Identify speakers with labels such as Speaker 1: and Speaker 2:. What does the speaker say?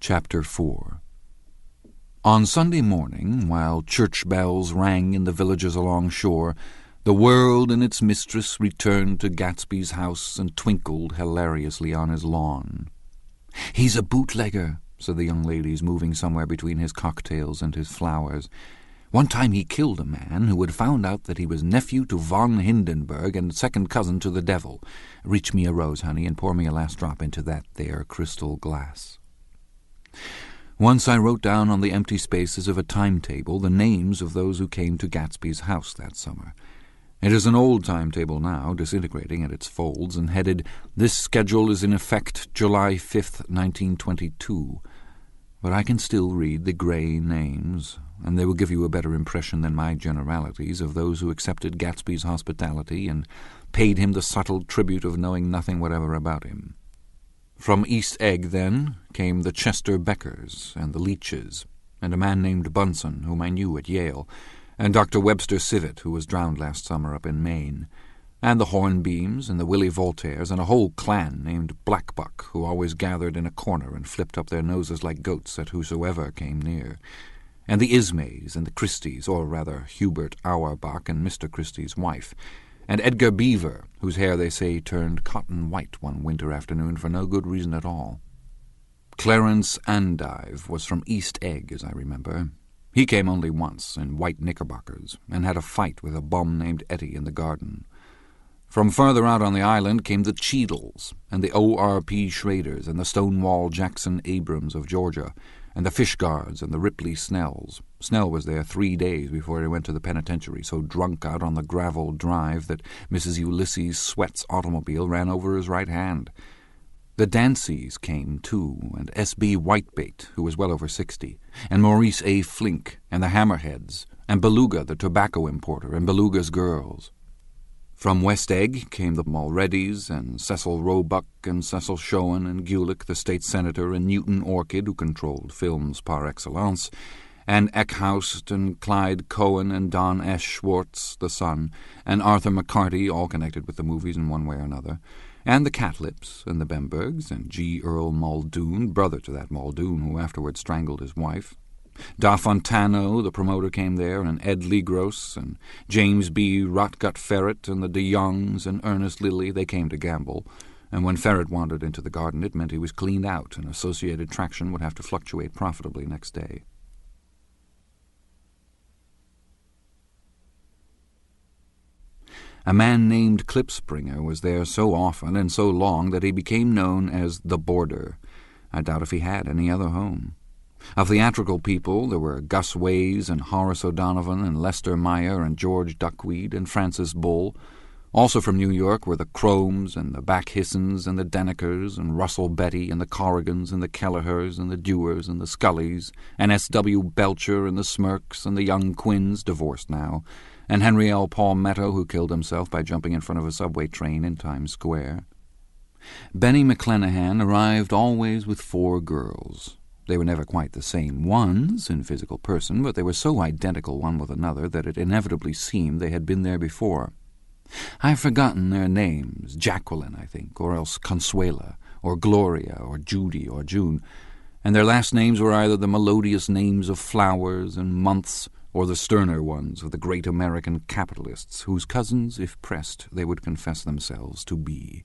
Speaker 1: Chapter 4 On Sunday morning, while church bells rang in the villages along shore, the world and its mistress returned to Gatsby's house and twinkled hilariously on his lawn. He's a bootlegger, said the young ladies, moving somewhere between his cocktails and his flowers. One time he killed a man who had found out that he was nephew to von Hindenburg and second cousin to the devil. Reach me a rose, honey, and pour me a last drop into that there crystal glass. Once I wrote down on the empty spaces of a timetable the names of those who came to Gatsby's house that summer. It is an old timetable now, disintegrating at its folds, and headed, This schedule is in effect July 5th, 1922. But I can still read the grey names, and they will give you a better impression than my generalities of those who accepted Gatsby's hospitality and paid him the subtle tribute of knowing nothing whatever about him. From East Egg, then, came the Chester Beckers and the Leeches, and a man named Bunsen, whom I knew at Yale, and Dr. Webster Civet, who was drowned last summer up in Maine, and the Hornbeams and the Willie Voltaires, and a whole clan named Blackbuck, who always gathered in a corner and flipped up their noses like goats at whosoever came near, and the Ismays and the Chrysties, or rather Hubert Auerbach and Mr. Chrystie's wife, and Edgar Beaver, whose hair they say turned cotton white one winter afternoon for no good reason at all. Clarence Endive was from East Egg, as I remember. He came only once, in white knickerbockers, and had a fight with a bum named Etty in the garden. From further out on the island came the Cheadles, and the O.R.P. Schraeders, and the Stonewall Jackson Abrams of Georgia, and the Fishguards and the Ripley Snells. Snell was there three days before he went to the penitentiary, so drunk out on the gravel drive that Mrs. Ulysses Swett's automobile ran over his right hand. The Dancies came, too, and S.B. Whitebait, who was well over sixty, and Maurice A. Flink, and the Hammerheads, and Beluga, the tobacco importer, and Beluga's girls. From West Egg came the Mulreadys and Cecil Roebuck and Cecil Schoen and Gulick, the state senator, and Newton Orchid, who controlled films par excellence, and Eckhaust and Clyde Cohen and Don S. Schwartz, the son, and Arthur McCarty, all connected with the movies in one way or another, and the Catlips and the Bembergs, and G. Earl Muldoon, brother to that Muldoon who afterward strangled his wife, Da Fontano, the promoter, came there, and Ed Legros, and James B. Rotgut Ferret, and the De Youngs, and Ernest Lilly, they came to gamble. And when Ferret wandered into the garden, it meant he was cleaned out, and Associated Traction would have to fluctuate profitably next day. A man named Klipspringer was there so often and so long that he became known as the Boarder. I doubt if he had any other home. Of theatrical people, there were Gus Waize and Horace O'Donavan and Lester Myer and George Duckweed and Francis Bull. Also from New York were the Chromes and the Backhyssons and the Dennickers and Russell Betty and the Corrigans and the Kellehers and the Dewars and the Scullys and S.W. Belcher and the Smirkes and the young Quinns, divorced now, and Henry L. Palmetto, who killed himself by jumping in front of a subway train in Times Square. Benny McClenahan arrived always with four girls. They were never quite the same ones in physical person, but they were so identical one with another that it inevitably seemed they had been there before. I've forgotten their names, Jacqueline, I think, or else Consuela, or Gloria, or Judy, or June, and their last names were either the melodious names of flowers and months, or the sterner ones of the great American capitalists, whose cousins, if pressed, they would confess themselves to be.